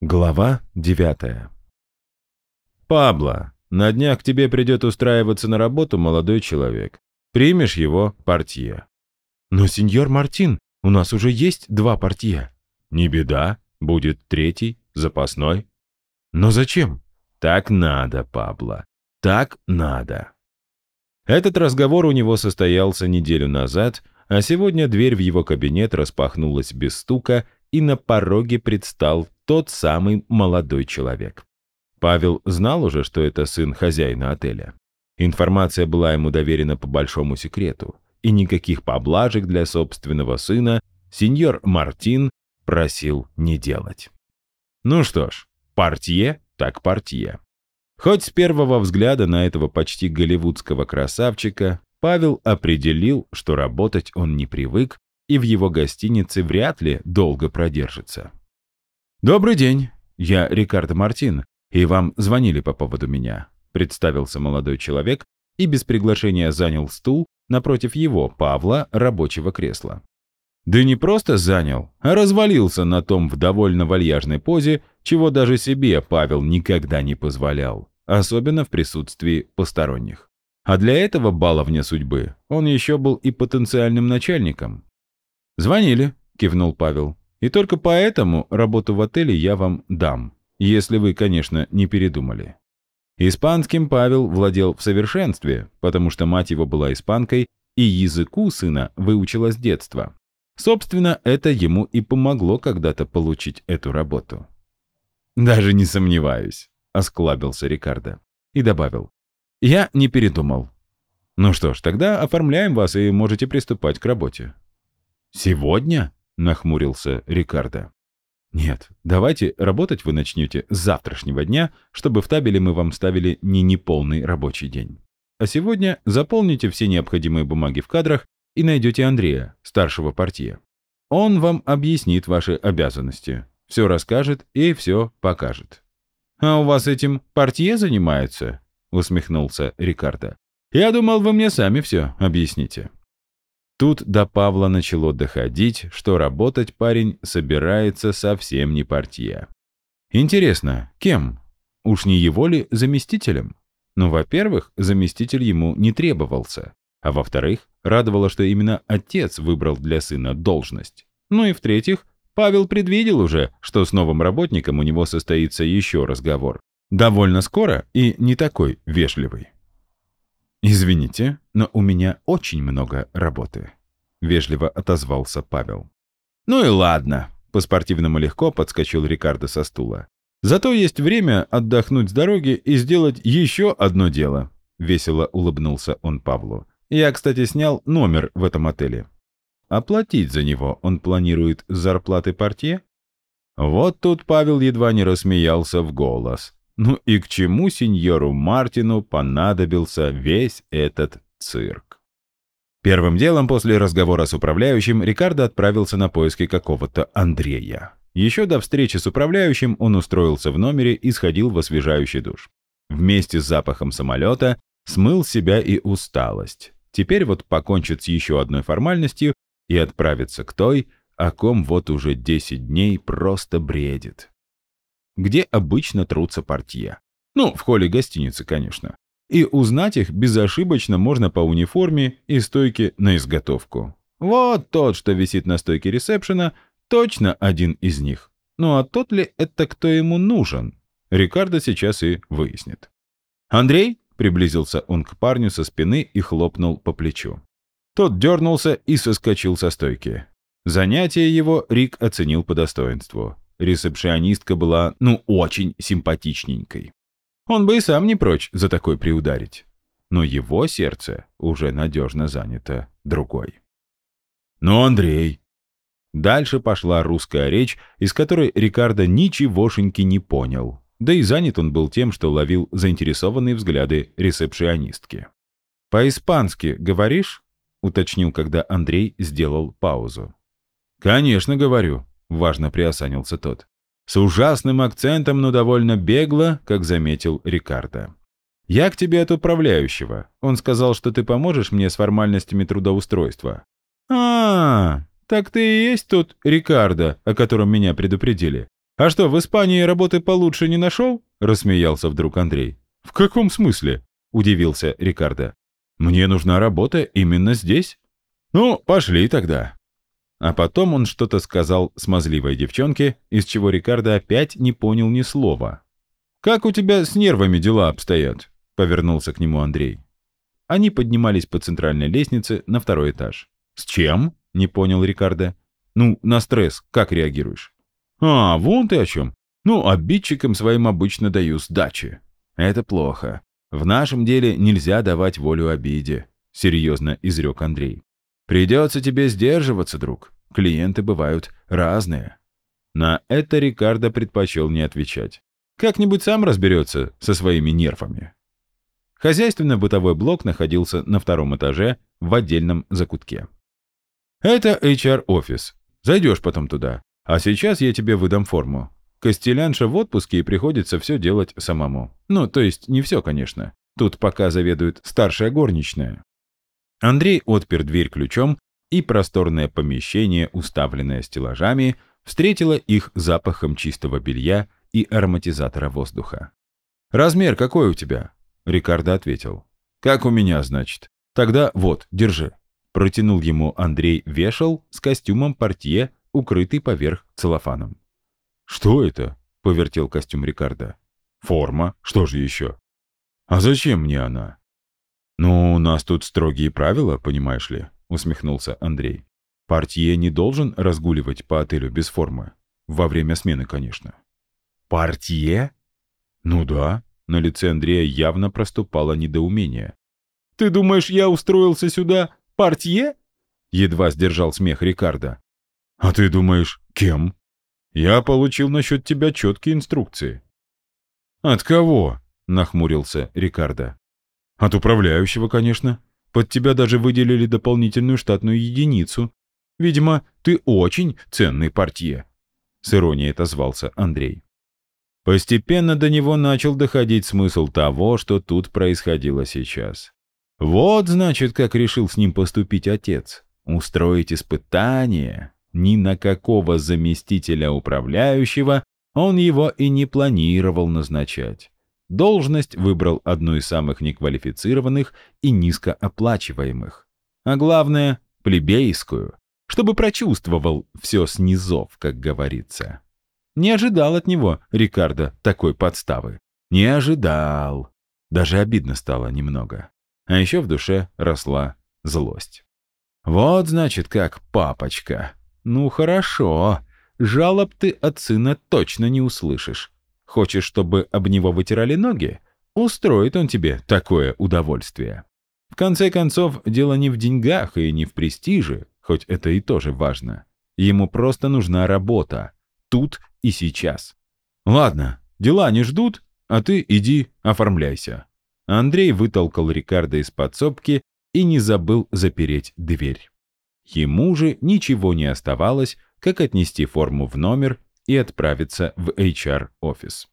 Глава девятая. «Пабло, на днях к тебе придет устраиваться на работу молодой человек. Примешь его портье». «Но, сеньор Мартин, у нас уже есть два портье». «Не беда, будет третий, запасной». «Но зачем?» «Так надо, Пабло, так надо». Этот разговор у него состоялся неделю назад, а сегодня дверь в его кабинет распахнулась без стука, и на пороге предстал тот самый молодой человек. Павел знал уже, что это сын хозяина отеля. Информация была ему доверена по большому секрету, и никаких поблажек для собственного сына сеньор Мартин просил не делать. Ну что ж, портье так портье. Хоть с первого взгляда на этого почти голливудского красавчика Павел определил, что работать он не привык, и в его гостинице вряд ли долго продержится. «Добрый день, я Рикардо Мартин, и вам звонили по поводу меня», представился молодой человек и без приглашения занял стул напротив его, Павла, рабочего кресла. Да не просто занял, а развалился на том в довольно вальяжной позе, чего даже себе Павел никогда не позволял, особенно в присутствии посторонних. А для этого баловня судьбы он еще был и потенциальным начальником. «Звонили», — кивнул Павел. И только поэтому работу в отеле я вам дам, если вы, конечно, не передумали. Испанским Павел владел в совершенстве, потому что мать его была испанкой, и языку сына выучила с детства. Собственно, это ему и помогло когда-то получить эту работу. «Даже не сомневаюсь», — осклабился Рикардо. И добавил. «Я не передумал. Ну что ж, тогда оформляем вас и можете приступать к работе». «Сегодня?» Нахмурился Рикардо. «Нет, давайте работать вы начнете с завтрашнего дня, чтобы в табеле мы вам ставили не неполный рабочий день. А сегодня заполните все необходимые бумаги в кадрах и найдете Андрея, старшего партия. Он вам объяснит ваши обязанности, все расскажет и все покажет». «А у вас этим партия занимается?» — усмехнулся Рикардо. «Я думал, вы мне сами все объясните». Тут до Павла начало доходить, что работать парень собирается совсем не портье. Интересно, кем? Уж не его ли заместителем? Ну, во-первых, заместитель ему не требовался, а во-вторых, радовало, что именно отец выбрал для сына должность. Ну и в-третьих, Павел предвидел уже, что с новым работником у него состоится еще разговор. Довольно скоро и не такой вежливый. «Извините, но у меня очень много работы», — вежливо отозвался Павел. «Ну и ладно», — по-спортивному легко подскочил Рикардо со стула. «Зато есть время отдохнуть с дороги и сделать еще одно дело», — весело улыбнулся он Павлу. «Я, кстати, снял номер в этом отеле. Оплатить за него он планирует с зарплаты портье?» Вот тут Павел едва не рассмеялся в голос. Ну и к чему сеньору Мартину понадобился весь этот цирк? Первым делом после разговора с управляющим Рикардо отправился на поиски какого-то Андрея. Еще до встречи с управляющим он устроился в номере и сходил в освежающий душ. Вместе с запахом самолета смыл себя и усталость. Теперь вот покончит с еще одной формальностью и отправится к той, о ком вот уже 10 дней просто бредит где обычно трутся портье. Ну, в холле гостиницы, конечно. И узнать их безошибочно можно по униформе и стойке на изготовку. Вот тот, что висит на стойке ресепшена, точно один из них. Ну а тот ли это кто ему нужен? Рикардо сейчас и выяснит. «Андрей?» — приблизился он к парню со спины и хлопнул по плечу. Тот дернулся и соскочил со стойки. Занятие его Рик оценил по достоинству. Ресепшионистка была, ну, очень симпатичненькой. Он бы и сам не прочь за такой приударить. Но его сердце уже надежно занято другой. «Ну, Андрей!» Дальше пошла русская речь, из которой Рикардо ничегошеньки не понял. Да и занят он был тем, что ловил заинтересованные взгляды ресепшионистки. «По-испански говоришь?» — уточнил, когда Андрей сделал паузу. «Конечно, говорю», — важно приосанился тот. С ужасным акцентом, но довольно бегло, как заметил Рикардо. «Я к тебе от управляющего. Он сказал, что ты поможешь мне с формальностями трудоустройства». «А, так ты и есть тот Рикардо, о котором меня предупредили. «А что, в Испании работы получше не нашел?» — рассмеялся вдруг Андрей. «В каком смысле?» — удивился Рикардо. «Мне нужна работа именно здесь». «Ну, пошли тогда». А потом он что-то сказал смазливой девчонке, из чего Рикардо опять не понял ни слова. «Как у тебя с нервами дела обстоят?» — повернулся к нему Андрей. Они поднимались по центральной лестнице на второй этаж. «С чем?» — не понял Рикардо. «Ну, на стресс как реагируешь?» «А, вон ты о чем. Ну, обидчикам своим обычно даю сдачи». «Это плохо. В нашем деле нельзя давать волю обиде», — серьезно изрек Андрей. «Придется тебе сдерживаться, друг. Клиенты бывают разные». На это Рикардо предпочел не отвечать. Как-нибудь сам разберется со своими нервами. Хозяйственно-бытовой блок находился на втором этаже в отдельном закутке. «Это HR-офис. Зайдешь потом туда. А сейчас я тебе выдам форму. Костелянша в отпуске и приходится все делать самому. Ну, то есть не все, конечно. Тут пока заведует старшая горничная. Андрей отпер дверь ключом, и просторное помещение, уставленное стеллажами, встретило их запахом чистого белья и ароматизатора воздуха. «Размер какой у тебя?» Рикардо ответил. «Как у меня, значит? Тогда вот, держи». Протянул ему Андрей вешал с костюмом портье укрытый поверх целлофаном. «Что это?» — повертел костюм Рикардо. «Форма. Что же еще?» «А зачем мне она?» «Ну, у нас тут строгие правила, понимаешь ли», — усмехнулся Андрей. «Портье не должен разгуливать по отелю без формы. Во время смены, конечно». «Портье?» «Ну да». На лице Андрея явно проступало недоумение. «Ты думаешь, я устроился сюда портье?» Едва сдержал смех Рикардо. «А ты думаешь, кем?» «Я получил насчет тебя четкие инструкции». «От кого?» — нахмурился Рикардо. «От управляющего, конечно. Под тебя даже выделили дополнительную штатную единицу. Видимо, ты очень ценный портье». С иронией отозвался Андрей. Постепенно до него начал доходить смысл того, что тут происходило сейчас. Вот, значит, как решил с ним поступить отец. Устроить испытание, ни на какого заместителя управляющего он его и не планировал назначать. Должность выбрал одну из самых неквалифицированных и низкооплачиваемых. А главное, плебейскую, чтобы прочувствовал все снизов, как говорится. Не ожидал от него, Рикардо, такой подставы. Не ожидал. Даже обидно стало немного. А еще в душе росла злость. Вот, значит, как папочка. «Ну хорошо. Жалоб ты от сына точно не услышишь. Хочешь, чтобы об него вытирали ноги? Устроит он тебе такое удовольствие. В конце концов, дело не в деньгах и не в престиже, хоть это и тоже важно. Ему просто нужна работа. Тут и сейчас. Ладно, дела не ждут, а ты иди оформляйся». Андрей вытолкал Рикардо из подсобки и не забыл запереть дверь. Ему же ничего не оставалось, как отнести форму в номер и отправиться в HR-офис.